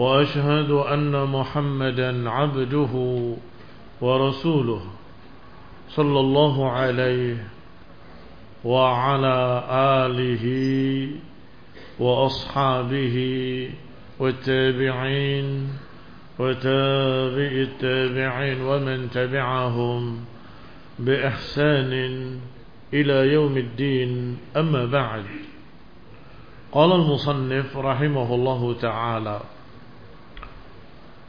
وأشهد أن محمدا عبده ورسوله صلى الله عليه وعلى آله وأصحابه والتابعين وتابع التابعين ومن تبعهم بإحسان إلى يوم الدين. أما بعد قال المصنف رحمه الله تعالى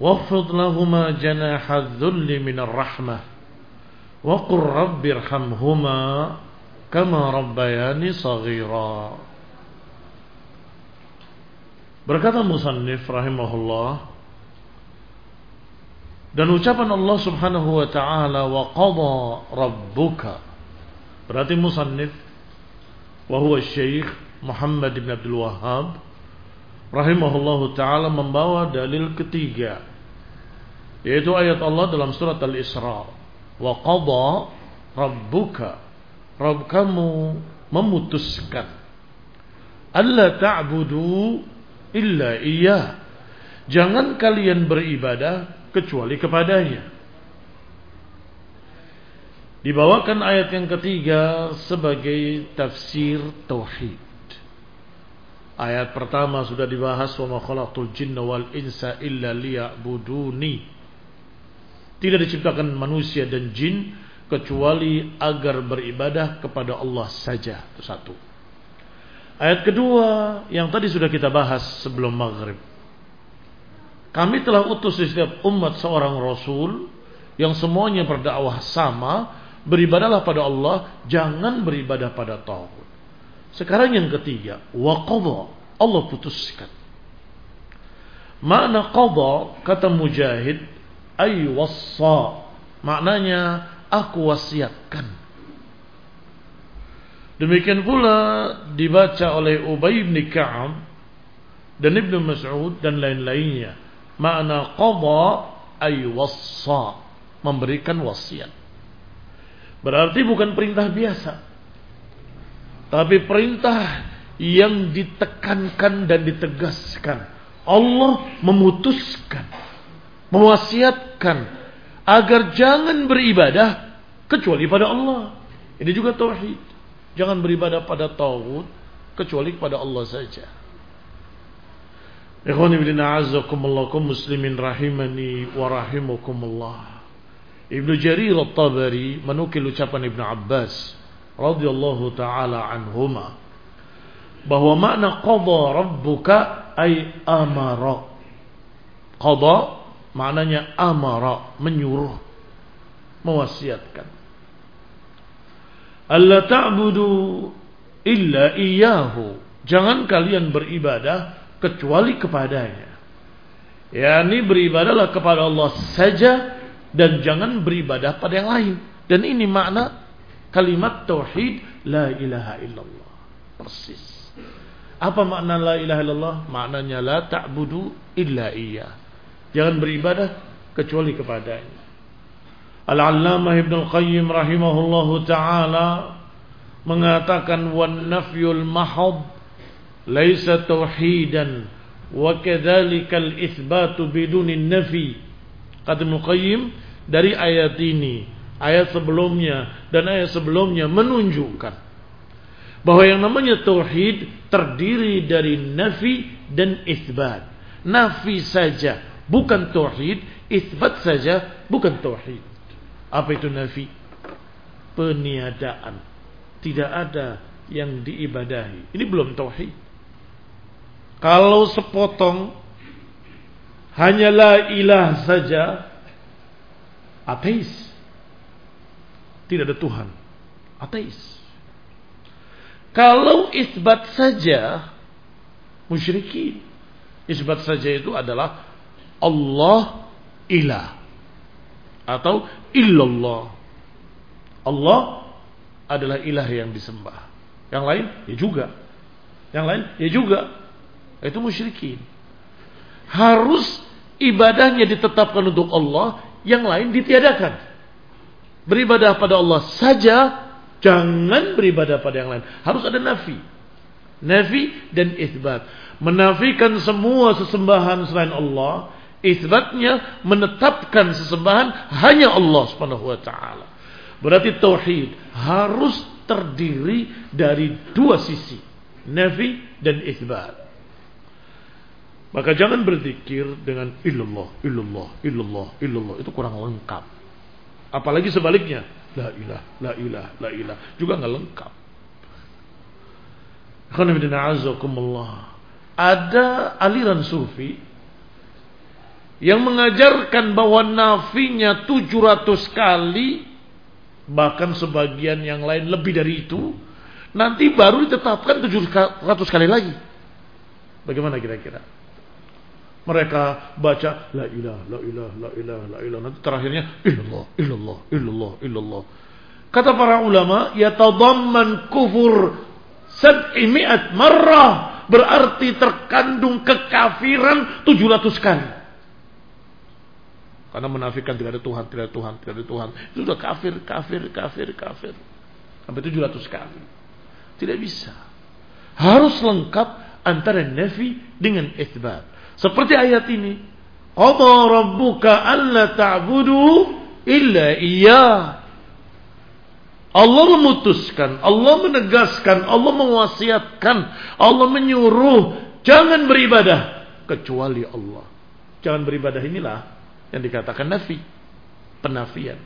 واخفض لهما جناح الذل من الرحمة وقل رب ارحمهما كما ربياني صغيرا Berkata musannif rahimahullah dan ucapan Allah Subhanahu wa taala wa qada rabbuka berarti musannif wa huwa Syekh Muhammad bin Abdul Wahhab rahimahullahu taala membawa dalil ketiga yaitu ayat Allah dalam surat Al-Isra. Wa qada rabbuka. Rabb kamu memutuskan. Alla ta'budu illa iya jangan kalian beribadah kecuali kepadanya. Dibawakan ayat yang ketiga sebagai tafsir tauhid. Ayat pertama sudah dibahas wa ma khalaqtul jinna wal insa illa liya'buduni tidak diciptakan manusia dan jin kecuali agar beribadah kepada Allah saja. Itu satu. Ayat kedua yang tadi sudah kita bahas sebelum maghrib. Kami telah utus di setiap umat seorang rasul yang semuanya berdakwah sama, beribadahlah pada Allah, jangan beribadah pada tauhid. Sekarang yang ketiga, waqadha, Allah putuskan. Makna qadha kata Mujahid ay wassa. Maknanya aku wasiatkan. Demikian pula dibaca oleh Ubay bin Ka'ab dan Ibnu Mas'ud dan lain-lainnya. Makna qada ay wassa. Memberikan wasiat. Berarti bukan perintah biasa. Tapi perintah yang ditekankan dan ditegaskan. Allah memutuskan mewasiatkan agar jangan beribadah kecuali pada Allah. Ini juga tauhid. Jangan beribadah pada tauhid kecuali kepada Allah saja. Ikhwani bin a'azzakumullah muslimin rahimani wa rahimakumullah. Ibnu Jarir At-Tabari menukil ucapan Ibnu Abbas radhiyallahu taala anhuma bahwa makna qada rabbuka ay amara. Qada Maknanya amara, menyuruh, mewasiatkan. Allah ta'budu illa iyahu. Jangan kalian beribadah kecuali kepadanya. Ya, ini beribadahlah kepada Allah saja dan jangan beribadah pada yang lain. Dan ini makna kalimat tauhid la ilaha illallah. Persis. Apa makna la ilaha illallah? Maknanya la ta'budu illa iyyah. Jangan beribadah kecuali kepadanya. Al-Allamah Ibn Al-Qayyim rahimahullahu taala mengatakan wan nafyul mahad laisa tauhidan wa kadzalika al-itsbatu biduni nafi. Kata Ibn Qayyim dari ayat ini, ayat sebelumnya dan ayat sebelumnya menunjukkan bahwa yang namanya tauhid terdiri dari nafi dan isbat. Nafi saja bukan tauhid, isbat saja bukan tauhid. Apa itu nafi? Peniadaan. Tidak ada yang diibadahi. Ini belum tauhid. Kalau sepotong hanyalah ilah saja, ateis. Tidak ada Tuhan. Ateis. Kalau isbat saja, musyrikin. Isbat saja itu adalah Allah ilah. Atau illallah. Allah adalah ilah yang disembah. Yang lain ya juga. Yang lain ya juga. Itu musyrikin. Harus ibadahnya ditetapkan untuk Allah, yang lain ditiadakan. Beribadah pada Allah saja, jangan beribadah pada yang lain. Harus ada nafi. Nafi dan isbat. Menafikan semua sesembahan selain Allah, isbatnya menetapkan sesembahan hanya Allah Subhanahu wa taala. Berarti tauhid harus terdiri dari dua sisi, nafi dan isbat. Maka jangan berzikir dengan illallah, illallah, illallah, illallah. Itu kurang lengkap. Apalagi sebaliknya. La ilah, la ilah, la ilah. Juga nggak lengkap. Ada aliran sufi yang mengajarkan bahwa nafinya 700 kali bahkan sebagian yang lain lebih dari itu nanti baru ditetapkan 700 kali lagi. Bagaimana kira-kira? Mereka baca la ilah, la ilah, la ilah, la ilah. Nanti terakhirnya illallah, illallah, illallah, illallah. Kata para ulama, yatadamman kufur sab'imi'at marrah. Berarti terkandung kekafiran 700 kali. Karena menafikan tidak ada Tuhan, tidak ada Tuhan, tidak ada Tuhan. Itu sudah kafir, kafir, kafir, kafir. Sampai 700 kali. Tidak bisa. Harus lengkap antara nafi dengan isbat. Seperti ayat ini. Qadha rabbuka alla ta'budu illa iya. Allah memutuskan, Allah menegaskan, Allah mewasiatkan, Allah menyuruh jangan beribadah kecuali Allah. Jangan beribadah inilah yang dikatakan nafi, penafian.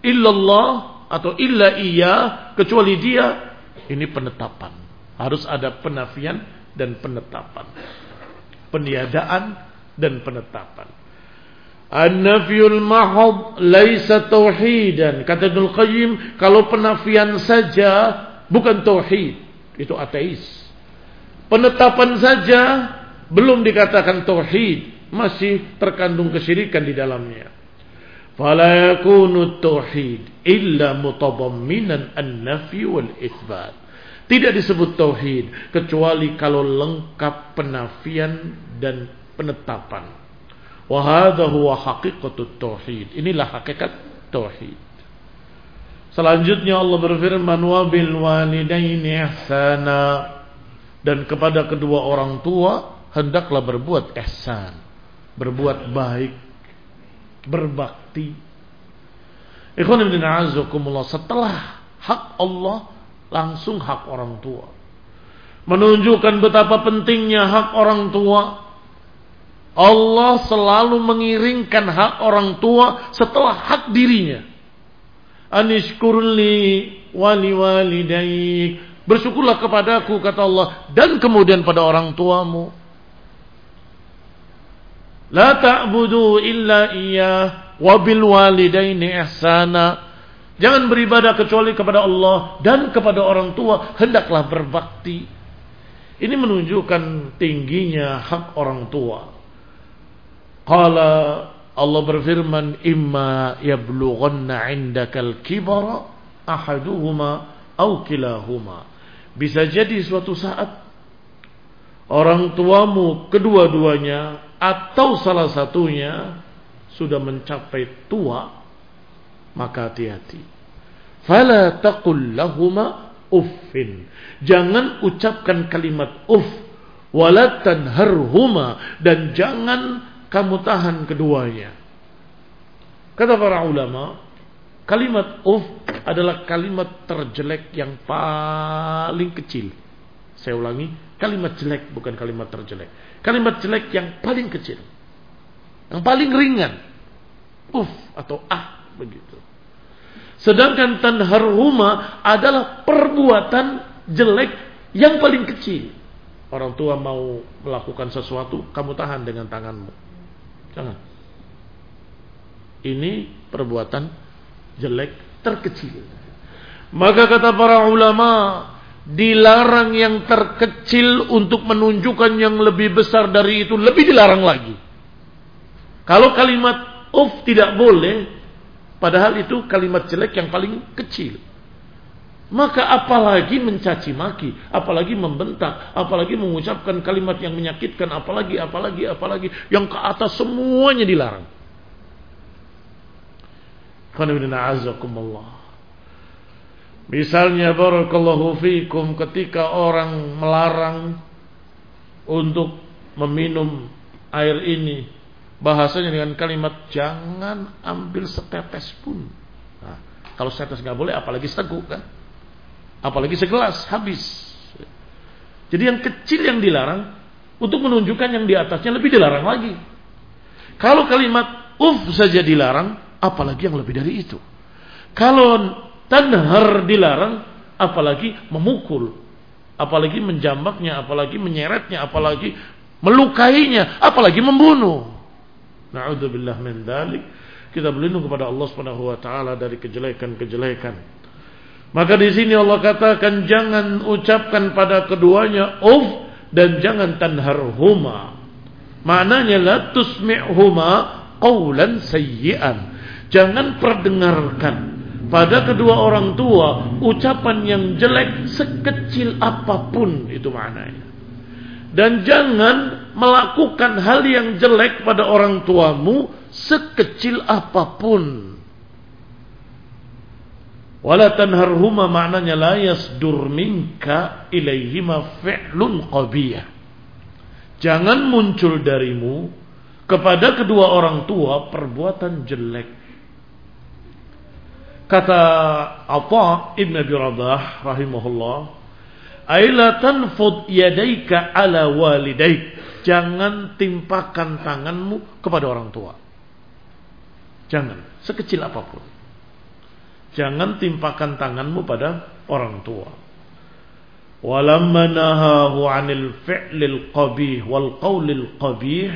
Illallah atau illa iya kecuali dia ini penetapan. Harus ada penafian dan penetapan peniadaan dan penetapan. An-nafyul mahab laisa tauhidan. Kata Ibnu Qayyim, kalau penafian saja bukan tauhid, itu ateis. Penetapan saja belum dikatakan tauhid, masih terkandung kesyirikan di dalamnya. Fala yakunu tauhid illa mutadamminan an-nafy wal itsbat. Tidak disebut tauhid kecuali kalau lengkap penafian dan penetapan. Wa hadha huwa haqiqatut tauhid. Inilah hakikat tauhid. Selanjutnya Allah berfirman wa bil walidaini ihsana dan kepada kedua orang tua hendaklah berbuat ihsan, berbuat baik, berbakti. Ikhwan ibn setelah hak Allah langsung hak orang tua. Menunjukkan betapa pentingnya hak orang tua. Allah selalu mengiringkan hak orang tua setelah hak dirinya. Anishkurli wali walidaik. Bersyukurlah kepadaku kata Allah dan kemudian pada orang tuamu. La ta'budu illa iya wabil walidaini ihsana Jangan beribadah kecuali kepada Allah dan kepada orang tua hendaklah berbakti. Ini menunjukkan tingginya hak orang tua. Qala Allah berfirman imma yablughanna 'indakal kibara ahaduhuma aw kilahuma. Bisa jadi suatu saat orang tuamu kedua-duanya atau salah satunya sudah mencapai tua maka hati-hati. Fala taqul lahuma uffin. Jangan ucapkan kalimat uff wala tanharhuma dan jangan kamu tahan keduanya. Kata para ulama, kalimat uff adalah kalimat terjelek yang paling kecil. Saya ulangi, kalimat jelek bukan kalimat terjelek. Kalimat jelek yang paling kecil. Yang paling ringan. Uf atau ah begitu. Sedangkan tanharhuma adalah perbuatan jelek yang paling kecil. Orang tua mau melakukan sesuatu, kamu tahan dengan tanganmu. Jangan. Ini perbuatan jelek terkecil. Maka kata para ulama, dilarang yang terkecil untuk menunjukkan yang lebih besar dari itu, lebih dilarang lagi. Kalau kalimat uf tidak boleh, padahal itu kalimat jelek yang paling kecil. Maka apalagi mencaci maki, apalagi membentak, apalagi mengucapkan kalimat yang menyakitkan, apalagi, apalagi, apalagi, yang ke atas semuanya dilarang. Misalnya barakallahu fikum ketika orang melarang untuk meminum air ini bahasanya dengan kalimat jangan ambil setetes pun. Nah, kalau setetes nggak boleh apalagi seguk kan? Apalagi segelas habis. Jadi yang kecil yang dilarang untuk menunjukkan yang di atasnya lebih dilarang lagi. Kalau kalimat uf saja dilarang, apalagi yang lebih dari itu. Kalau tanhar dilarang, apalagi memukul, apalagi menjambaknya, apalagi menyeretnya, apalagi melukainya, apalagi membunuh. Na'udzubillah min dalik. Kita berlindung kepada Allah Subhanahu wa taala dari kejelekan-kejelekan. Maka di sini Allah katakan jangan ucapkan pada keduanya uf dan jangan tanharhuma. Maknanya la tusmi'huma qawlan sayyi'an. Jangan perdengarkan pada kedua orang tua ucapan yang jelek sekecil apa pun itu maknanya. Dan jangan melakukan hal yang jelek pada orang tuamu sekecil apa pun. Wala tanharhuma maknanya la yasdur minka ilaihima fi'lun qabiyah. Jangan muncul darimu kepada kedua orang tua perbuatan jelek. Kata Atha Ibn Abi Rabah rahimahullah, "Aila tanfud yadaika ala walidaik." Jangan timpakan tanganmu kepada orang tua. Jangan, sekecil apa pun. Jangan timpakan tanganmu pada orang tua. Walamma nahahu 'anil fi'lil qabih wal qawlil qabih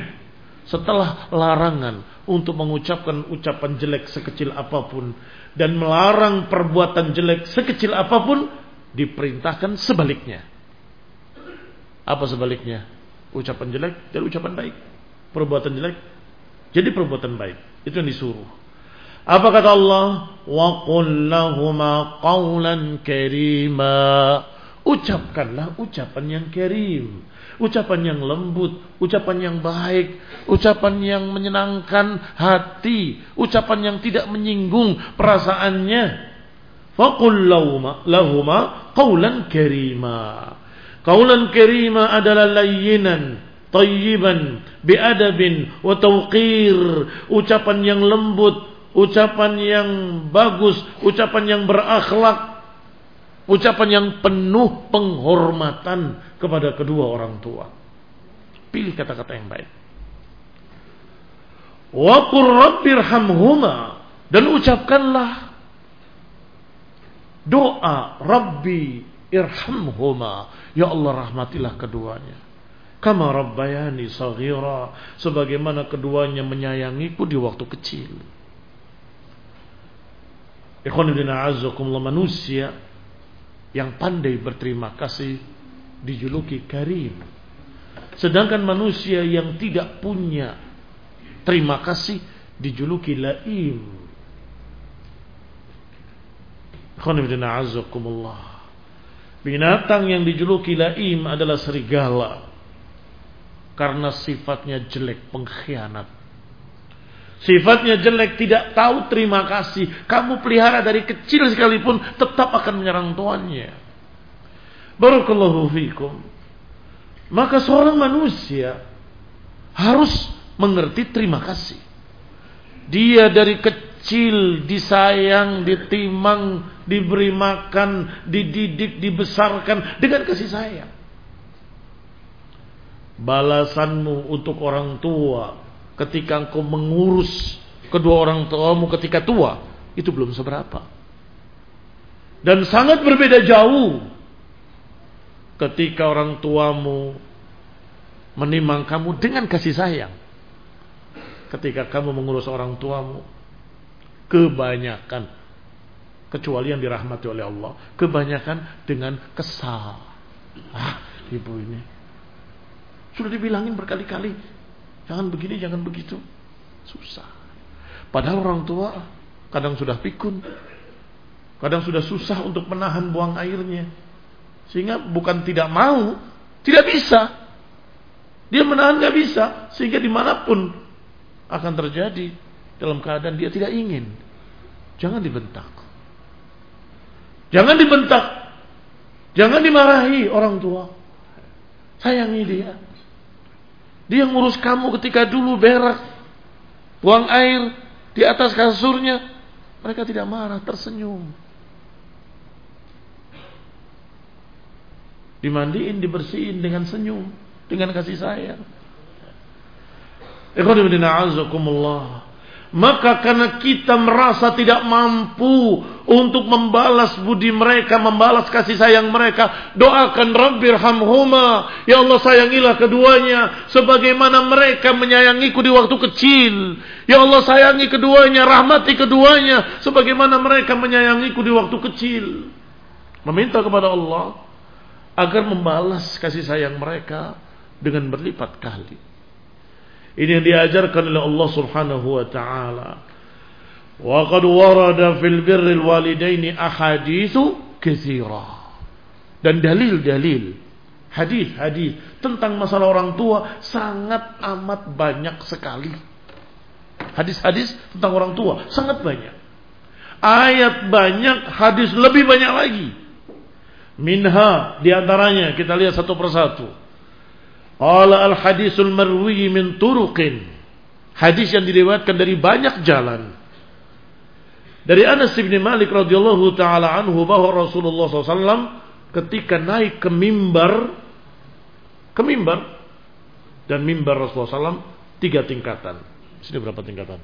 setelah larangan untuk mengucapkan ucapan jelek sekecil apa pun dan melarang perbuatan jelek sekecil apa pun diperintahkan sebaliknya. Apa sebaliknya? Ucapan jelek jadi ucapan baik. Perbuatan jelek jadi perbuatan baik. Itu yang disuruh. Apa kata Allah? Wa qul lahuma qawlan karima. Ucapkanlah ucapan yang karim, ucapan yang lembut, ucapan yang baik, ucapan yang menyenangkan hati, ucapan yang tidak menyinggung perasaannya. Faqul lahuma, qawlan karima. Qawlan karima adalah layinan, tayyiban, biadabin, wa tawqir. Ucapan yang lembut, ucapan yang bagus, ucapan yang berakhlak, ucapan yang penuh penghormatan kepada kedua orang tua. Pilih kata-kata yang baik. Wa rabbirhamhuma dan ucapkanlah doa Rabbi irhamhuma. Ya Allah rahmatilah keduanya. Kama rabbayani saghira. Sebagaimana keduanya menyayangiku di waktu kecil. Ikhwanudina azakumullah manusia yang pandai berterima kasih dijuluki karim. Sedangkan manusia yang tidak punya terima kasih dijuluki laim. Binatang yang dijuluki laim adalah serigala. Karena sifatnya jelek, pengkhianat. Sifatnya jelek, tidak tahu terima kasih. Kamu pelihara dari kecil sekalipun tetap akan menyerang tuannya. Barakallahu fikum. Maka seorang manusia harus mengerti terima kasih. Dia dari kecil disayang, ditimang, diberi makan, dididik, dibesarkan dengan kasih sayang. Balasanmu untuk orang tua ketika engkau mengurus kedua orang tuamu ketika tua, itu belum seberapa. Dan sangat berbeda jauh ketika orang tuamu menimang kamu dengan kasih sayang. Ketika kamu mengurus orang tuamu, kebanyakan kecuali yang dirahmati oleh Allah, kebanyakan dengan kesal. Ah, ibu ini sudah dibilangin berkali-kali, jangan begini, jangan begitu. Susah. Padahal orang tua kadang sudah pikun, kadang sudah susah untuk menahan buang airnya. Sehingga bukan tidak mau, tidak bisa. Dia menahan nggak bisa, sehingga di mana pun akan terjadi dalam keadaan dia tidak ingin. Jangan dibentak. Jangan dibentak. Jangan dimarahi orang tua. Sayangi dia. Dia ngurus kamu ketika dulu berak. Buang air di atas kasurnya. Mereka tidak marah, tersenyum. Dimandiin, dibersihin dengan senyum dengan kasih sayang. Maka karena kita merasa tidak mampu untuk membalas budi mereka, membalas kasih sayang mereka, doakan Rabbir hamhuma, ya Allah sayangilah keduanya, sebagaimana mereka menyayangiku di waktu kecil. Ya Allah sayangi keduanya, rahmati keduanya, sebagaimana mereka menyayangiku di waktu kecil. Meminta kepada Allah agar membalas kasih sayang mereka dengan berlipat kali. Ini yang diajarkan oleh Allah Subhanahu wa taala. Wa qad warada fil birril walidaini ahaditsu katsira. Dan dalil-dalil hadis-hadis tentang masalah orang tua sangat amat banyak sekali. Hadis-hadis tentang orang tua sangat banyak. Ayat banyak, hadis lebih banyak lagi. Minha di antaranya kita lihat satu persatu. Qala al hadisul marwi min turuqin. Hadis yang diriwayatkan dari banyak jalan. Dari Anas bin Malik radhiyallahu taala anhu bahwa Rasulullah SAW ketika naik ke mimbar ke mimbar dan mimbar Rasulullah SAW tiga tingkatan. Sini berapa tingkatan?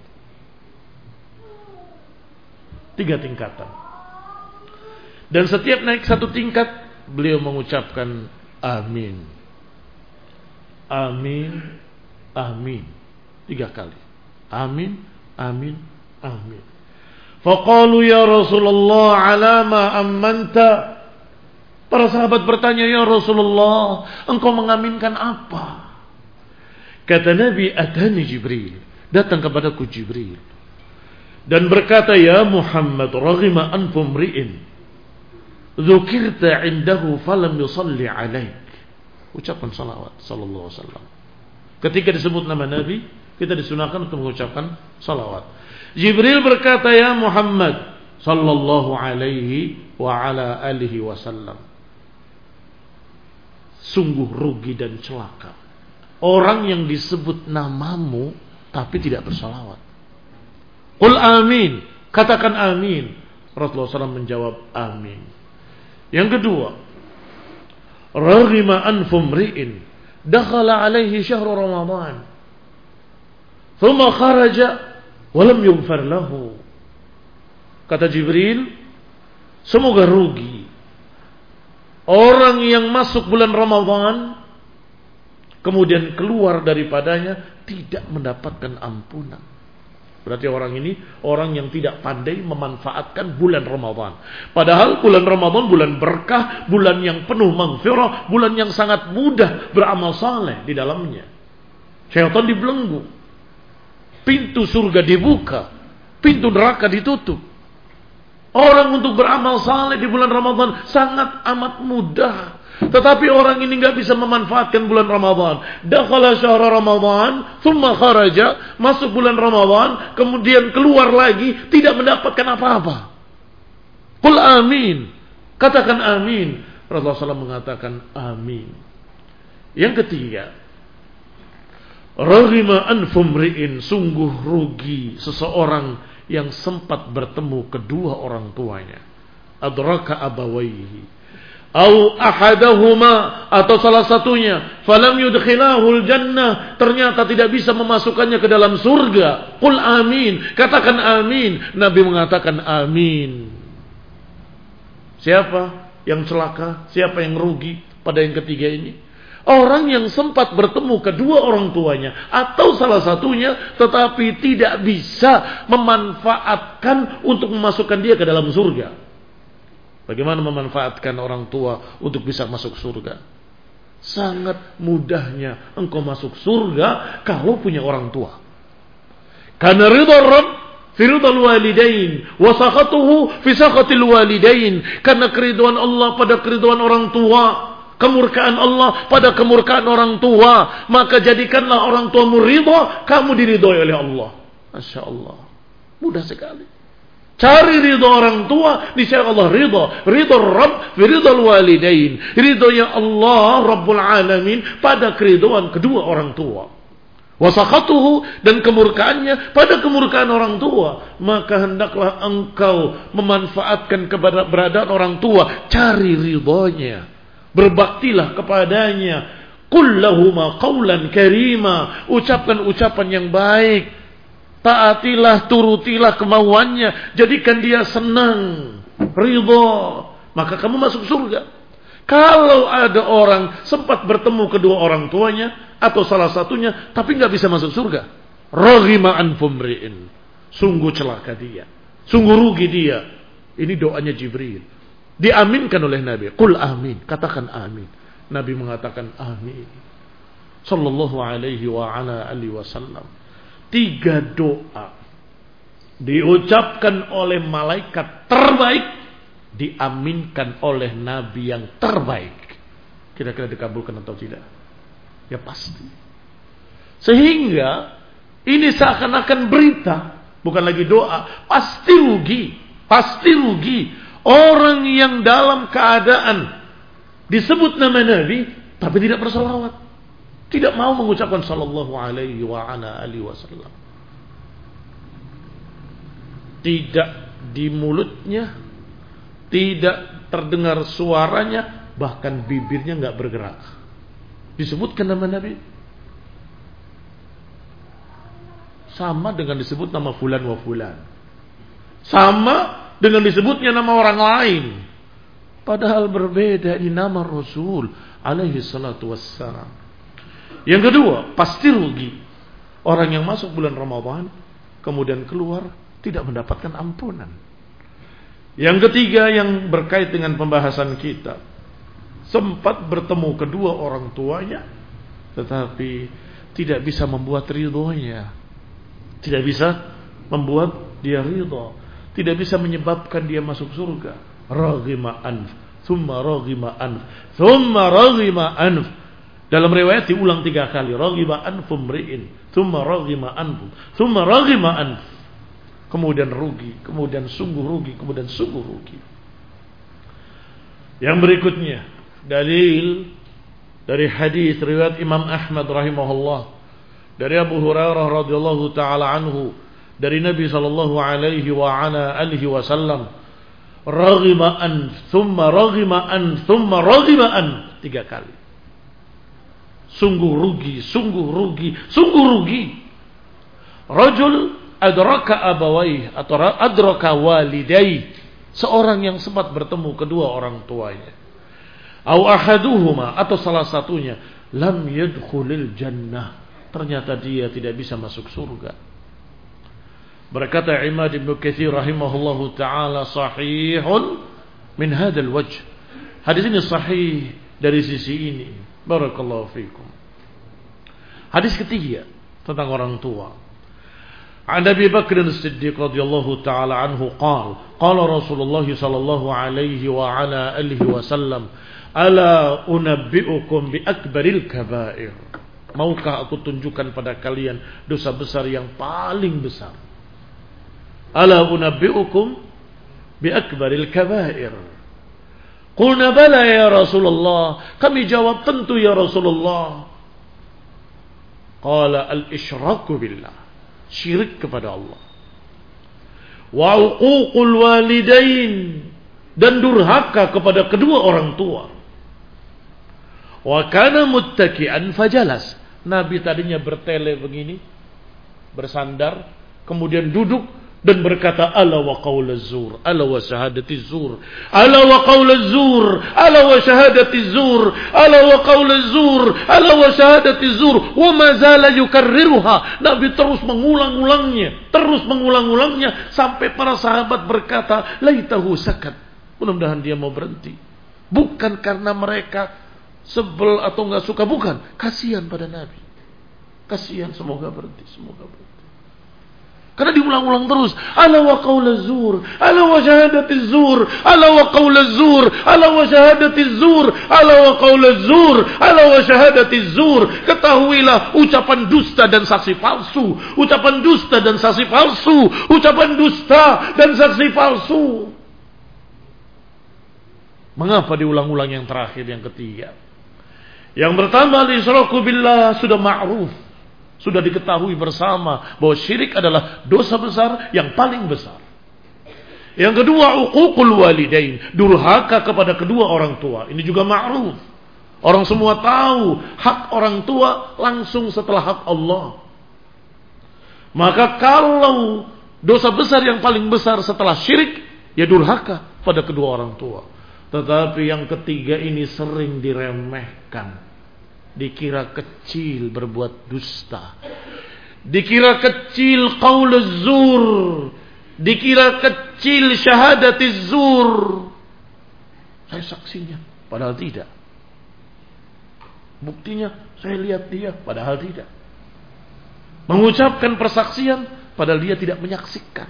Tiga tingkatan. Dan setiap naik satu tingkat beliau mengucapkan amin. Amin, amin. Tiga kali. Amin, amin, amin. Faqalu ya Rasulullah alama ammanta. Para sahabat bertanya, Ya Rasulullah, engkau mengaminkan apa? Kata Nabi, Atani Jibril. Datang kepadaku Jibril. Dan berkata, Ya Muhammad, Raghima anfum ri'in. Zukirta indahu falam yusalli alaih ucapkan salawat sallallahu alaihi wasallam. Ketika disebut nama Nabi, kita disunahkan untuk mengucapkan salawat. Jibril berkata, "Ya Muhammad sallallahu alaihi wa ala alihi wasallam." Sungguh rugi dan celaka. Orang yang disebut namamu tapi tidak bersalawat. Qul amin. Katakan amin. Rasulullah SAW menjawab amin. Yang kedua, raghima anfum ri'in. Dakhala alaihi syahru ramadan. Thumma kharaja walam yughfar lahu. Kata Jibril semoga rugi. Orang yang masuk bulan Ramadan kemudian keluar daripadanya tidak mendapatkan ampunan Berarti orang ini orang yang tidak pandai memanfaatkan bulan Ramadan. Padahal bulan Ramadan bulan berkah, bulan yang penuh maghfirah, bulan yang sangat mudah beramal saleh di dalamnya. Syaitan dibelenggu. Pintu surga dibuka, pintu neraka ditutup. Orang untuk beramal saleh di bulan Ramadan sangat amat mudah. Tetapi orang ini nggak bisa memanfaatkan bulan Ramadan. Dakhala syahr Ramadan, thumma kharaja, masuk bulan Ramadan, kemudian keluar lagi tidak mendapatkan apa-apa. Qul amin. Katakan amin. Rasulullah SAW mengatakan amin. Yang ketiga, Rahima anfum ri'in sungguh rugi seseorang yang sempat bertemu kedua orang tuanya. Adraka abawaihi au ahadahuma atau salah satunya falam yudkhilahul jannah ternyata tidak bisa memasukkannya ke dalam surga. Qul amin katakan amin. Nabi mengatakan amin. Siapa yang celaka? Siapa yang rugi pada yang ketiga ini? Orang yang sempat bertemu kedua orang tuanya atau salah satunya tetapi tidak bisa memanfaatkan untuk memasukkan dia ke dalam surga Bagaimana memanfaatkan orang tua untuk bisa masuk surga? Sangat mudahnya engkau masuk surga kalau punya orang tua. Karena ridha Rabb fi ridhal walidain wa sakhatuhu fi sakhatil walidain. Karena keriduan Allah pada keriduan orang tua, kemurkaan Allah pada kemurkaan orang tua, maka jadikanlah orang tuamu ridha, kamu diridhoi oleh Allah. Masya Allah. Mudah sekali. Cari ridho orang tua, niscaya Allah ridho. Ridho Rabb, ridho walidain. Ridhonya Allah Rabbul Alamin pada keridoan kedua orang tua. Wasakatuhu dan kemurkaannya pada kemurkaan orang tua. Maka hendaklah engkau memanfaatkan keberadaan orang tua. Cari ridhonya. Berbaktilah kepadanya. Kullahuma qawlan karima. Ucapkan ucapan yang baik Taatilah, turutilah kemauannya. Jadikan dia senang. Ridho. Maka kamu masuk surga. Kalau ada orang sempat bertemu kedua orang tuanya. Atau salah satunya. Tapi nggak bisa masuk surga. Rohima anfumri'in. Sungguh celaka dia. Sungguh rugi dia. Ini doanya Jibril. Diaminkan oleh Nabi. Kul amin. Katakan amin. Nabi mengatakan amin. Sallallahu alaihi wa ala alihi wasallam tiga doa diucapkan oleh malaikat terbaik diaminkan oleh nabi yang terbaik. Kira-kira dikabulkan atau tidak? Ya pasti. Sehingga ini seakan-akan berita bukan lagi doa. Pasti rugi pasti rugi. Orang yang dalam keadaan disebut nama nabi tapi tidak berselawat tidak mau mengucapkan sallallahu alaihi wa ala alihi wasallam. Tidak di mulutnya, tidak terdengar suaranya, bahkan bibirnya nggak bergerak. Disebutkan nama Nabi. Sama dengan disebut nama fulan wa fulan. Sama dengan disebutnya nama orang lain. Padahal berbeda ini nama Rasul alaihi salatu wassalam. Yang kedua, pasti rugi. Orang yang masuk bulan Ramadan kemudian keluar tidak mendapatkan ampunan. Yang ketiga yang berkait dengan pembahasan kita. Sempat bertemu kedua orang tuanya tetapi tidak bisa membuat ridhonya. Tidak bisa membuat dia ridho. Tidak bisa menyebabkan dia masuk surga. Raghima anf, thumma raghima anf, thumma raghima anf dalam riwayat diulang tiga kali. Raghiba anfum ri'in. Thumma raghima anfum. Thumma raghima anf. Kemudian rugi. Kemudian sungguh rugi. Kemudian sungguh rugi. Yang berikutnya. Dalil dari hadis riwayat Imam Ahmad rahimahullah. Dari Abu Hurairah radhiyallahu taala anhu. Dari Nabi sallallahu alaihi wa ala alihi wasallam. Raghima anf. Thumma raghima anf. Thumma raghima anf. Tiga kali. Sungguh rugi, sungguh rugi, sungguh rugi. Rajul adraka abawaih atau adraka walidai. Seorang yang sempat bertemu kedua orang tuanya. Au ahaduhuma atau salah satunya lam yadkhulil jannah. Ternyata dia tidak bisa masuk surga. Berkata Imad bin Katsir rahimahullahu taala sahihun min hadzal wajh. Hadis ini sahih dari sisi ini. Barakallahu fiikum. Hadis ketiga tentang orang tua. An Abi Bakr As-Siddiq radhiyallahu taala anhu qala qala Rasulullah sallallahu alaihi wa ala alihi wasallam ala unabbiukum bi akbaril kaba'ir Maukah aku tunjukkan pada kalian dosa besar yang paling besar Ala unabbiukum bi akbaril kaba'ir Qulna bala ya Rasulullah. Kami jawab tentu ya Rasulullah. Qala al-isyraku billah. Syirik kepada Allah. Wa uququl walidain. dan durhaka kepada kedua orang tua. Wa kana muttaki'an fajalas. Nabi tadinya bertele begini, bersandar, kemudian duduk dan berkata ala wa qaul zur ala wa syahadati zur ala wa qaul zur ala wa syahadati zur ala wa qaul zur ala wa syahadati zur. Wa ma zala yukarriruha. Nabi terus mengulang-ulangnya terus mengulang-ulangnya sampai para sahabat berkata laitahu sakat. Mudah-mudahan dia mau berhenti. Bukan karena mereka sebel atau enggak suka bukan. Kasihan pada nabi. Kasihan semoga berhenti semoga berhenti karena diulang-ulang terus. Ala wa qawla zur. Ala wa syahadati zur. Ala wa qawla zur. Ala wa syahadati zur. Ala wa qawla zur. Ala wa syahadati zur. Ketahuilah ucapan dusta dan saksi palsu. Ucapan dusta dan saksi palsu. Ucapan dusta dan saksi palsu. Mengapa diulang-ulang yang terakhir, yang ketiga? Yang pertama, al-israku billah sudah ma'ruf. Sudah diketahui bersama bahwa syirik adalah dosa besar yang paling besar. Yang kedua, uququl walidain, durhaka kepada kedua orang tua. Ini juga ma'ruf. Orang semua tahu hak orang tua langsung setelah hak Allah. Maka kalau dosa besar yang paling besar setelah syirik, ya durhaka pada kedua orang tua. Tetapi yang ketiga ini sering diremehkan dikira kecil berbuat dusta. Dikira kecil qaul zur dikira kecil syahadat zur saya saksinya padahal tidak. Buktinya saya lihat dia padahal tidak. Mengucapkan persaksian padahal dia tidak menyaksikan.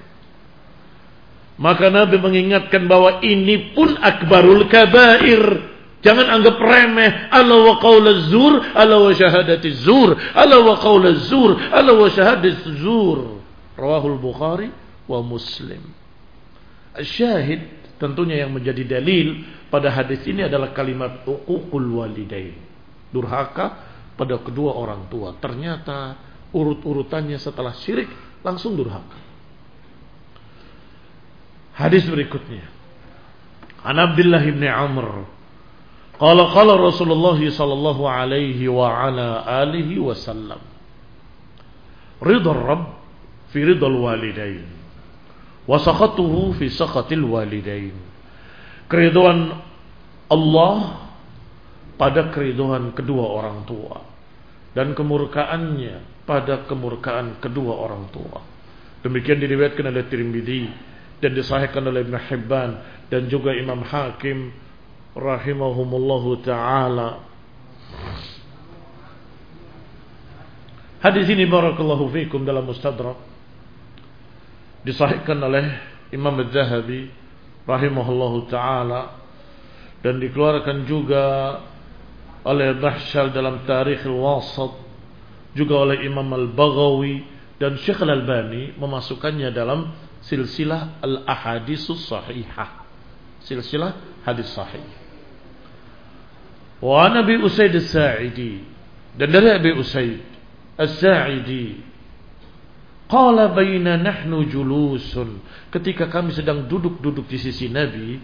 Maka Nabi mengingatkan bahwa ini pun akbarul kabair Jangan anggap remeh. Allah wa qawla zur, Allah wa syahadati zur, Allah wa qawla zur, Allah wa syahadati zur. Rawahul Bukhari wa Muslim. Syahid tentunya yang menjadi dalil pada hadis ini adalah kalimat uququl walidain. Durhaka pada kedua orang tua. Ternyata urut-urutannya setelah syirik langsung durhaka. Hadis berikutnya. An Abdullah bin Amr Qala qala Rasulullah sallallahu alaihi wa ala alihi wasallam. Ridha Rabb fi ridha walidain wa sakhatuhu fi sakhatil walidain. Keridhaan Allah pada keridhaan kedua orang tua dan kemurkaannya pada kemurkaan kedua orang tua. Demikian diriwayatkan oleh Tirmidzi dan disahihkan oleh Ibn Hibban dan juga Imam Hakim rahimahumullahu taala. Hadis ini barakallahu fikum dalam Mustadrak. Disahihkan oleh Imam Az-Zahabi rahimahullahu taala. Dan dikeluarkan juga oleh Bahsyal dalam Tarikh Al-Wasat. Juga oleh Imam Al-Baghawi. Dan Syekh Al-Albani memasukkannya dalam silsilah Al-Ahadisus Sahihah. Silsilah hadis sahih Wa Nabi Usaid As-Sa'idi. Dan dari Abi Usaid As-Sa'idi. Qala baina nahnu julusun. Ketika kami sedang duduk-duduk di sisi Nabi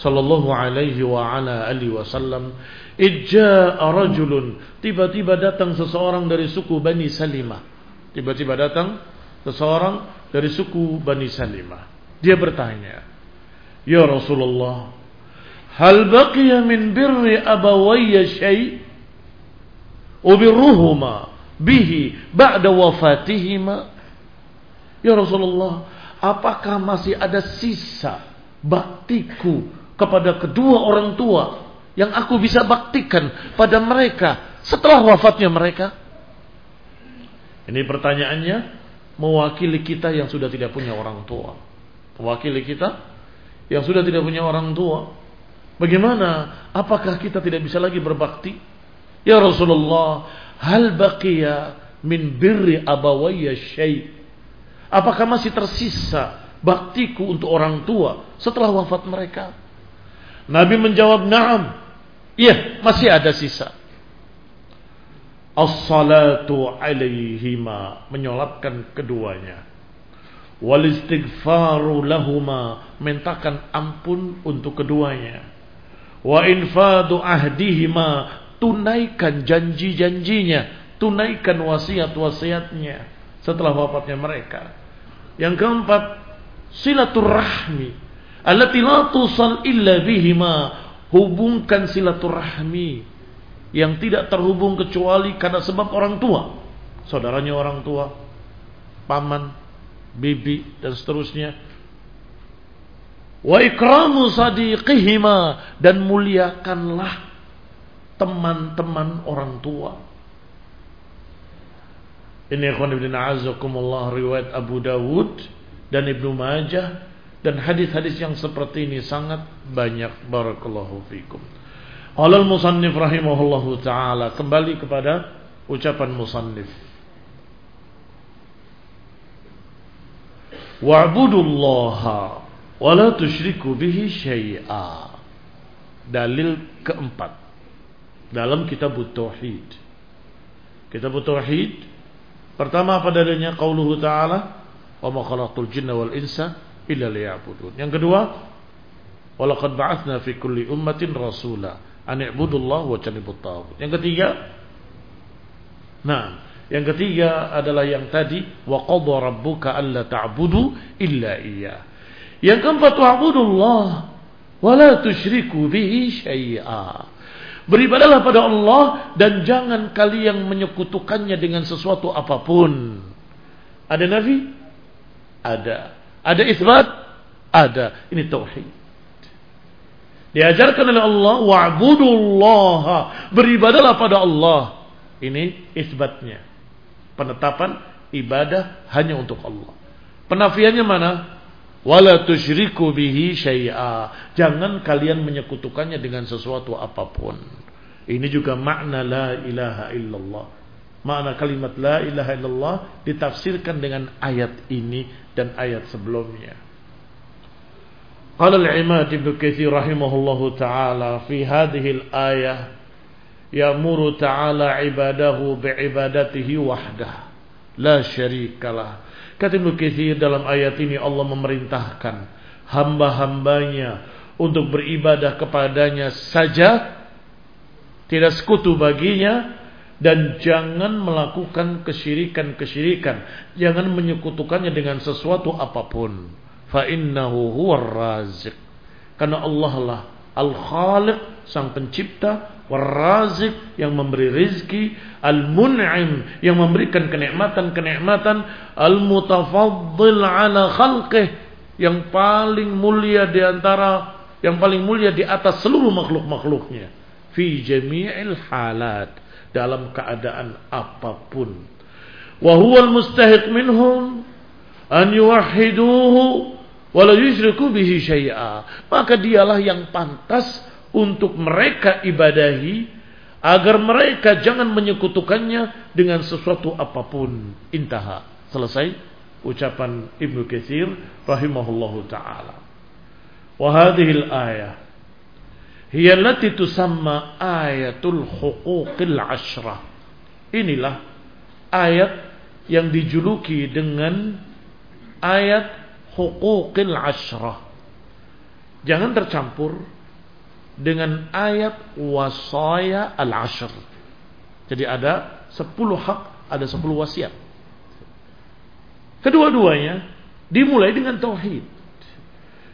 sallallahu alaihi wa ala alihi wasallam ijja'a rajulun. Tiba-tiba datang seseorang dari suku Bani Salimah. Tiba-tiba datang seseorang dari suku Bani Salimah. Dia bertanya ya Rasulullah hal baqiya min birri abawayya syai' ubirruhuma bihi ba'da wafatihima. Ya Rasulullah apakah masih ada sisa baktiku kepada kedua orang tua yang aku bisa baktikan pada mereka setelah wafatnya mereka? Ini pertanyaannya mewakili kita yang sudah tidak punya orang tua. Mewakili kita yang sudah tidak punya orang tua Bagaimana? Apakah kita tidak bisa lagi berbakti? Ya Rasulullah, hal baqiya min birri abawayya syai' Apakah masih tersisa baktiku untuk orang tua setelah wafat mereka? Nabi menjawab, "Na'am." Iya, masih ada sisa. As-salatu alaihima, menyolatkan keduanya. wal istighfaru lahuma mintakan ampun untuk keduanya wa infadu ahdihima tunaikan janji-janjinya tunaikan wasiat-wasiatnya setelah wafatnya mereka. Yang keempat silaturahmi. Allati la tusal illa bihima hubungkan silaturahmi yang tidak terhubung kecuali karena sebab orang tua. Saudaranya orang tua paman bibi dan seterusnya wa ikramu sadiqihima. Dan muliakanlah teman-teman orang tua. Ini ikhwan ibn a'azakumullah riwayat Abu Dawud dan Ibnu Majah. Dan hadis-hadis yang seperti ini sangat banyak. Barakallahu fikum. Alal musannif rahimahullahu taala. Kembali kepada ucapan musannif. Wa'budullaha wa la tusyriku bihi syai'a. Dalil keempat dalam kitab tauhid. Kitab tauhid pertama apa dalilnya qauluhu ta'ala wa ma khalaqtul wal insa illa liya'budun. Yang kedua, walaqad ba'atsna fi kulli ummatin rasula an i'budullaha wa janibut. Yang ketiga, nah, yang ketiga adalah yang tadi wa qadha rabbuka alla ta'budu illa iya. Yang keempat wa'budullah wa la tusyriku bihi syai'a. Beribadalah pada Allah dan jangan kalian menyekutukannya dengan sesuatu apa pun. Ada nabi? Ada. Ada isbat? Ada. Ini tauhid. Diajarkan oleh Allah wa'budullaha. Beribadalah pada Allah. Ini isbatnya penetapan ibadah hanya untuk Allah. Penafiannya mana? Wala tusyriku bihi syai'a. Jangan kalian menyekutukannya dengan sesuatu apa pun. Ini juga makna la ilaha illallah. Makna kalimat la ilaha illallah ditafsirkan dengan ayat ini dan ayat sebelumnya. Qala al-Imad Ibnu Katsir rahimahullahu taala fi hadhihi al-ayah ya'muru ta'ala ibadahu bi'ibadatihi wahdah la syarikalah kata Ibnu Katsir dalam ayat ini Allah memerintahkan hamba-hambanya untuk beribadah kepadanya saja tidak sekutu baginya dan jangan melakukan kesyirikan-kesyirikan. Jangan menyekutukannya dengan sesuatu apa pun. Fa innahu huwar raziq. Karena Allah lah al-khaliq sang pencipta Warazik yang memberi rizki, Al-Mun'im yang memberikan kenikmatan-kenikmatan, Al-Mutafaddil ala khalqih yang paling mulia di antara yang paling mulia di atas seluruh makhluk-makhluknya. Fi jami'il halat dalam keadaan apa pun. Wa huwal mustahiq minhum an yuwahhiduhu wa la bihi syai'a. Maka dialah yang pantas untuk mereka ibadahi agar mereka jangan menyekutukannya dengan sesuatu apa pun. Intaha. Selesai ucapan Ibnu Katsir rahimahullahu taala. Wa hadhihi al-ayah hiya allati tusamma ayatul huquqil ashrah. Inilah ayat yang dijuluki dengan ayat huquqil ashrah. Jangan tercampur dengan ayat wasaya al-ashr. Jadi ada 10 hak, ada 10 wasiat. Kedua-duanya dimulai dengan tauhid.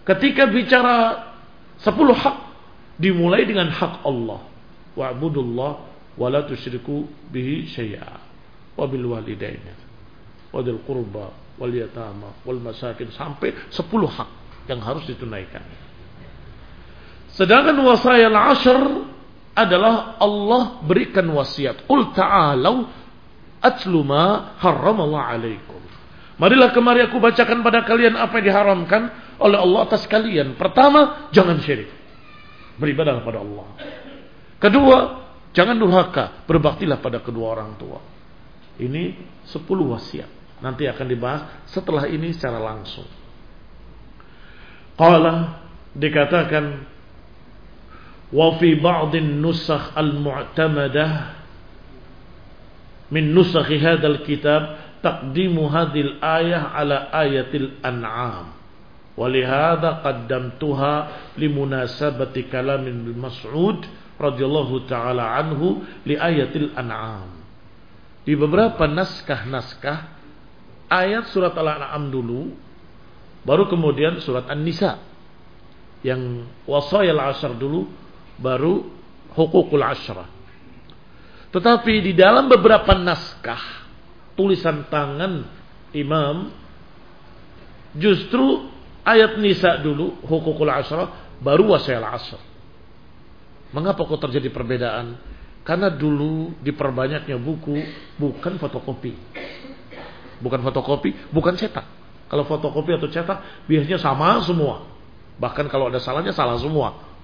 Ketika bicara 10 hak dimulai dengan hak Allah. Wa'budullah wa la tusyriku bihi syai'a. Wa bil walidaini wa dzil qurba wal yatama wal masakin sampai 10 hak yang harus ditunaikan. Sedangkan wasaya al-ashr adalah Allah berikan wasiat. Qul ta'alau atlu ma harramallahu alaikum. Marilah kemari aku bacakan pada kalian apa yang diharamkan oleh Allah atas kalian. Pertama, jangan syirik. Beribadah pada Allah. Kedua, jangan durhaka. Berbaktilah pada kedua orang tua. Ini sepuluh wasiat. Nanti akan dibahas setelah ini secara langsung. Qala dikatakan وفي بعض النسخ المعتمدة من نسخ هذا الكتاب taqdimu hadhil ayah ala ayatil an'am. Walihada qaddamtuha limunasabati kalamin bin Mas'ud radhiyallahu taala anhu li ayatil an'am. Di beberapa naskah-naskah ayat surat Al-An'am dulu baru kemudian surat An-Nisa yang wasayal asar dulu baru hukukul asyrah. Tetapi di dalam beberapa naskah tulisan tangan imam justru ayat nisa dulu hukukul asyrah baru wasayal asr. Mengapa kok terjadi perbedaan? Karena dulu diperbanyaknya buku bukan fotokopi. Bukan fotokopi, bukan cetak. Kalau fotokopi atau cetak biasanya sama semua. Bahkan kalau ada salahnya salah semua.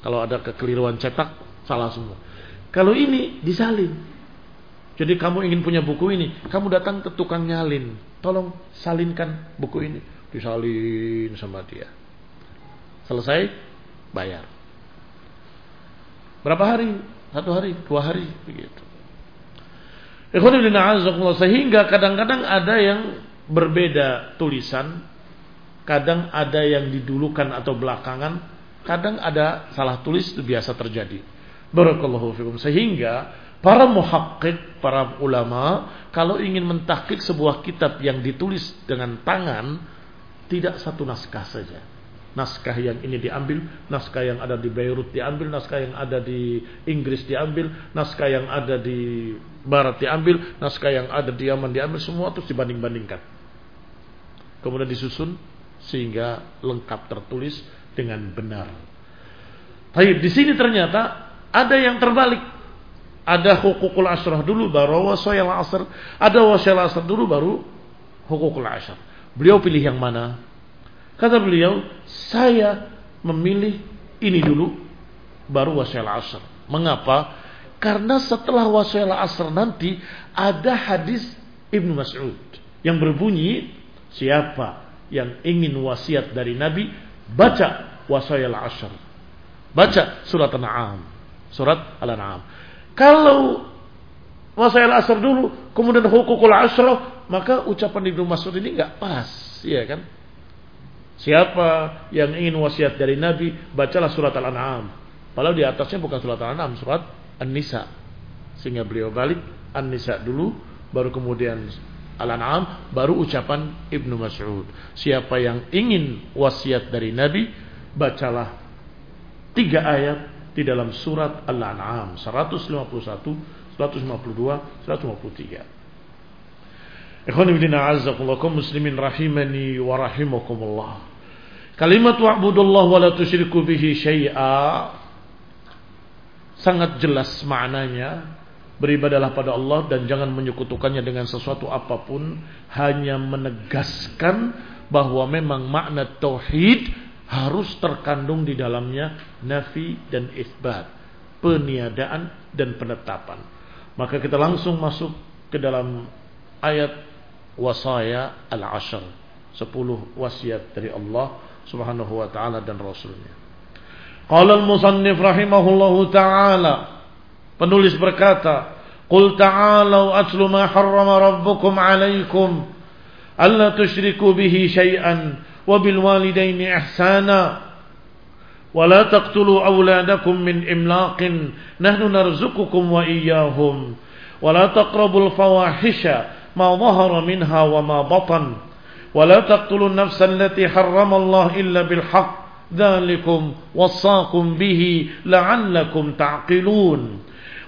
Kalau ada kekeliruan cetak salah semua. Kalau ini disalin. Jadi kamu ingin punya buku ini, kamu datang ke tukang nyalin. Tolong salinkan buku ini. Disalin sama dia. Selesai, bayar. Berapa hari? Satu hari, dua hari, begitu. Sehingga kadang-kadang ada yang berbeda tulisan, kadang ada yang didulukan atau belakangan, kadang ada salah tulis itu biasa terjadi. Barakallahu fikum. Sehingga para muhakkik, para ulama kalau ingin mentahkik sebuah kitab yang ditulis dengan tangan tidak satu naskah saja. Naskah yang ini diambil, naskah yang ada di Beirut diambil, naskah yang ada di Inggris diambil, naskah yang ada di Barat diambil, naskah yang ada di Yaman diambil, semua terus dibanding-bandingkan. Kemudian disusun sehingga lengkap tertulis dengan benar. Tapi di sini ternyata ada yang terbalik. Ada hukukul asrah dulu baru wasayal asr. Ada wasayal asr dulu baru hukukul asr. Beliau pilih yang mana? Kata beliau, saya memilih ini dulu baru wasayal asr. Mengapa? Karena setelah wasayal asr nanti ada hadis Ibnu Mas'ud yang berbunyi siapa yang ingin wasiat dari Nabi baca wasayal asr. Baca surat An-Na'am. Surat Al-An'am. Kalau wasail asr dulu, kemudian hukukul asrah, maka ucapan Ibnu Mas'ud ini nggak pas, ya kan? Siapa yang ingin wasiat dari Nabi, bacalah surat Al-An'am. Padahal di atasnya bukan surat Al-An'am, surat An-Nisa. Sehingga beliau balik An-Nisa dulu, baru kemudian Al-An'am, baru ucapan Ibnu Mas'ud. Siapa yang ingin wasiat dari Nabi, bacalah tiga ayat di dalam surat Al-An'am 151, 152, 153. Ikhwan ibn a'azzakullakum muslimin rahimani wa rahimakumullah. Kalimat wa'budullah wa la tusyriku bihi syai'a sangat jelas maknanya beribadalah pada Allah dan jangan menyekutukannya dengan sesuatu apa pun hanya menegaskan bahwa memang makna tauhid harus terkandung di dalamnya nafi dan isbat, peniadaan dan penetapan. Maka kita langsung masuk ke dalam ayat wasaya al-ashr, 10 wasiat dari Allah Subhanahu wa taala dan rasulnya. Qala al-musannif rahimahullahu taala penulis berkata, "Qul ta'alu atlu ma harrama rabbukum 'alaikum alla tusyriku bihi syai'an وبالوالدين إحسانا ولا تقتلوا أولادكم من إملاق نحن نرزقكم وإياهم ولا تقربوا الفواحش ما ظهر منها وما بطن ولا تقتلوا النفس التي حرم الله إلا بالحق ذلكم وصاكم به لعلكم تعقلون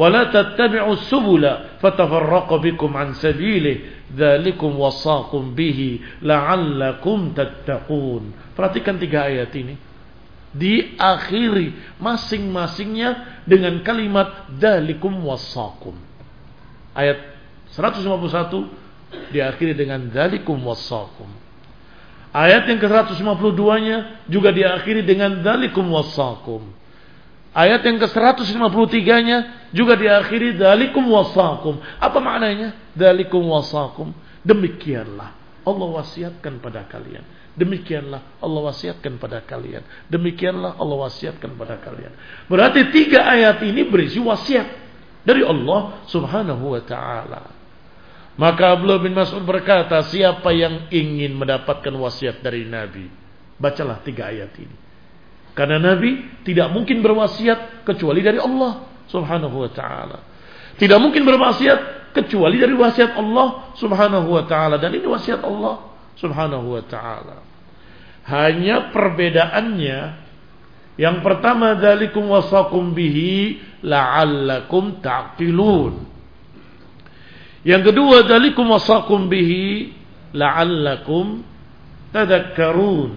ولا تتبعوا السبل فتفرق بكم عن سبيله ذلكم وصاكم به لعلكم تتقون Perhatikan tiga ayat ini. Diakhiri masing-masingnya dengan kalimat dalikum wasakum. Ayat 151 diakhiri dengan dalikum wasakum. Ayat yang ke-152-nya juga diakhiri dengan dalikum wasakum. Ayat yang ke-153-nya juga diakhiri dalikum wasakum. Apa maknanya? Dalikum wasakum. Demikianlah Allah wasiatkan pada kalian. Demikianlah Allah wasiatkan pada kalian. Demikianlah Allah wasiatkan pada kalian. Berarti tiga ayat ini berisi wasiat dari Allah Subhanahu wa taala. Maka Abdullah bin Mas'ud berkata, siapa yang ingin mendapatkan wasiat dari Nabi, bacalah tiga ayat ini. Karena Nabi tidak mungkin berwasiat kecuali dari Allah Subhanahu wa taala. Tidak mungkin berwasiat kecuali dari wasiat Allah Subhanahu wa taala dan ini wasiat Allah Subhanahu wa taala. Hanya perbedaannya yang pertama dzalikum wasakum bihi la'allakum taqilun. Yang kedua dalikum wasakum bihi la'allakum tadakkarun.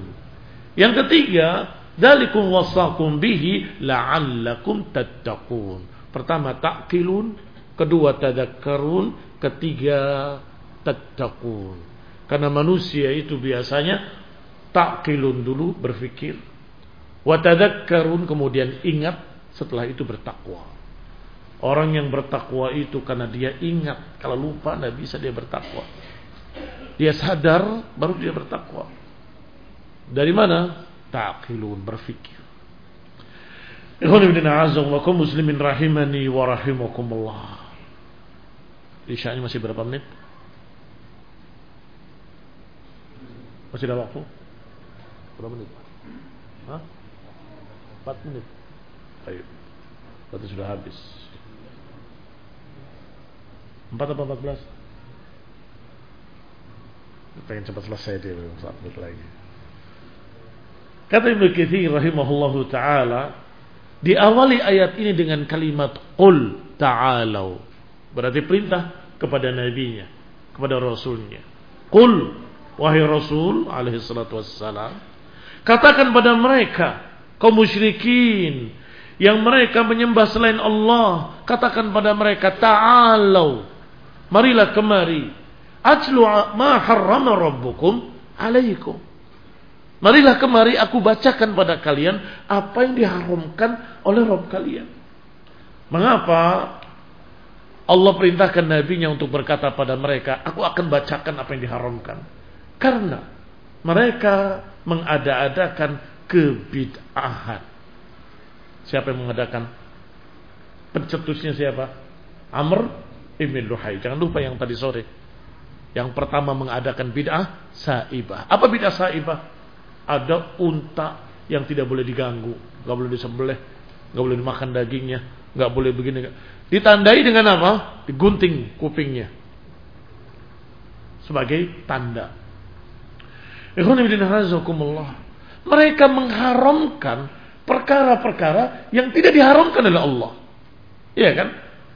Yang ketiga dalikum wasakum bihi la'allakum tattaqun. Pertama ta'qilun, kedua tadakkarun, ketiga tattaqun. Karena manusia itu biasanya ta'qilun dulu berfikir, wa tadakkarun kemudian ingat setelah itu bertakwa. Orang yang bertakwa itu karena dia ingat. Kalau lupa tidak bisa dia bertakwa. Dia sadar baru dia bertakwa. Dari mana? Ta'qilun berfikir. Ikhwan ibn a'azamullakum muslimin rahimani wa rahimakumullah. Isya'nya masih berapa menit? Masih ada waktu? Berapa menit? Hah? 4 menit. Baik. Berarti sudah habis. Empat atau empat belas? Pengen cepat selesai dia saat menit lagi. Kata Ibnu Katsir rahimahullahu taala, diawali ayat ini dengan kalimat qul ta'alau. Berarti perintah kepada nabinya, kepada rasulnya. Qul wahai rasul alaihi salatu wassalam, katakan pada mereka kaum musyrikin yang mereka menyembah selain Allah, katakan pada mereka ta'alau Marilah kemari. Atlu ma harrama rabbukum alaikum. Marilah kemari aku bacakan pada kalian apa yang diharamkan oleh Rabb kalian. Mengapa Allah perintahkan nabinya untuk berkata pada mereka, aku akan bacakan apa yang diharamkan. Karena mereka mengada-adakan kebid'ahan. Siapa yang mengadakan? Pencetusnya siapa? Amr Ibn Luhai. Jangan lupa yang tadi sore. Yang pertama mengadakan bid'ah saibah. Apa bid'ah saibah? Ada unta yang tidak boleh diganggu, nggak boleh disembelih, nggak boleh dimakan dagingnya, nggak boleh begini. Ditandai dengan apa? Digunting kupingnya sebagai tanda. Mereka mengharamkan perkara-perkara yang tidak diharamkan oleh Allah. Iya kan?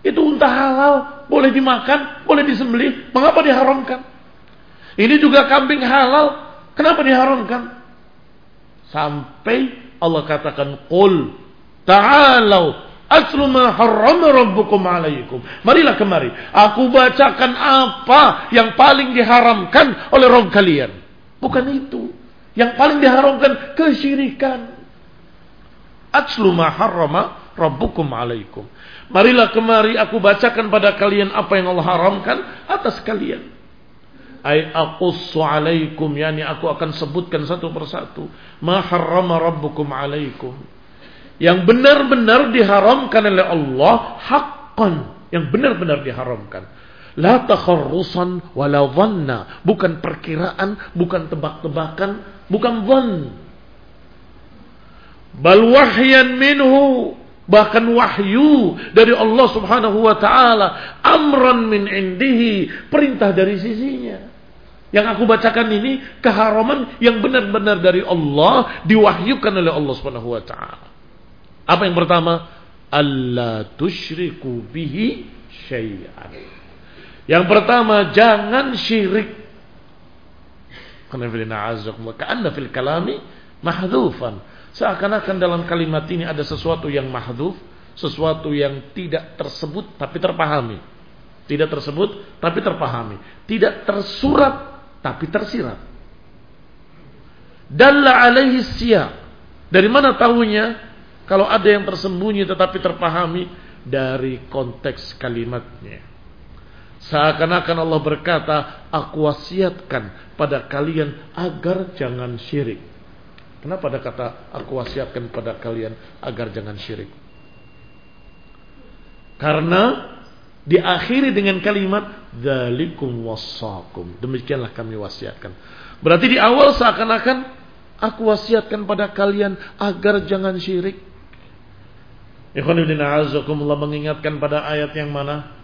Itu unta halal, boleh dimakan, boleh disembelih. Mengapa diharamkan? Ini juga kambing halal, kenapa diharamkan? Sampai Allah katakan, Qul ta'alau aslu ma harrama rabbukum alaikum. Marilah kemari. Aku bacakan apa yang paling diharamkan oleh Rabb kalian. Bukan itu. Yang paling diharamkan kesyirikan. Aslu ma harrama rabbukum alaikum. Marilah kemari aku bacakan pada kalian apa yang Allah haramkan atas kalian. Ay aqussu alaikum yani aku akan sebutkan satu persatu ma harrama rabbukum alaikum. Yang benar-benar diharamkan oleh Allah haqqan, yang benar-benar diharamkan. La takharrusan wala dhanna, bukan perkiraan, bukan tebak-tebakan, bukan dhann. Bal wahyan minhu bahkan wahyu dari Allah Subhanahu wa taala, amran min indihi, perintah dari sisinya. Yang aku bacakan ini keharaman yang benar-benar dari Allah diwahyukan oleh Allah Subhanahu wa taala. Apa yang pertama? Allah tusyriku bihi syai'an. Yang pertama, jangan syirik. Karena fil kalami mahdhufan Seakan-akan dalam kalimat ini ada sesuatu yang mahdhuf, sesuatu yang tidak tersebut tapi terpahami. Tidak tersebut tapi terpahami. Tidak tersurat tapi tersirat. Dalla alaihi. Dari mana tahunya? Kalau ada yang tersembunyi tetapi terpahami dari konteks kalimatnya. Seakan-akan Allah berkata, aku wasiatkan pada kalian agar jangan syirik. Kenapa ada kata aku wasiatkan pada kalian agar jangan syirik? Karena diakhiri dengan kalimat dzalikum wassakum. Demikianlah kami wasiatkan. Berarti di awal seakan-akan aku wasiatkan pada kalian agar jangan syirik. Ikhwanuddin a'azakumullah mengingatkan pada ayat yang mana?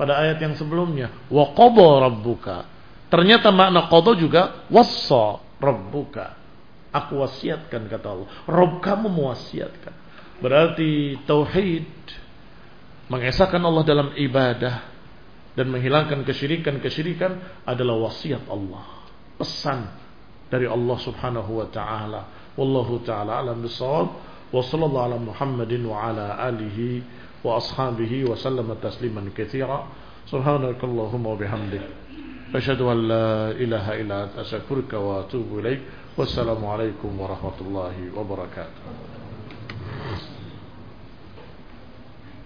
pada ayat yang sebelumnya. Wa rabbuka. Ternyata makna qadha juga wassa rabbuka. Aku wasiatkan kata Allah. Rabb kamu mewasiatkan. Berarti tauhid mengesahkan Allah dalam ibadah dan menghilangkan kesyirikan-kesyirikan adalah wasiat Allah. Pesan dari Allah Subhanahu wa taala. Wallahu taala alam bisawab. Wa sallallahu ala Muhammadin wa ala alihi wa ashabihi wa sallama tasliman katsira. Subhanakallahumma wa bihamdik. Asyhadu an la ilaha illa anta astaghfiruka wa atubu ilaik. Wassalamu alaikum warahmatullahi wabarakatuh.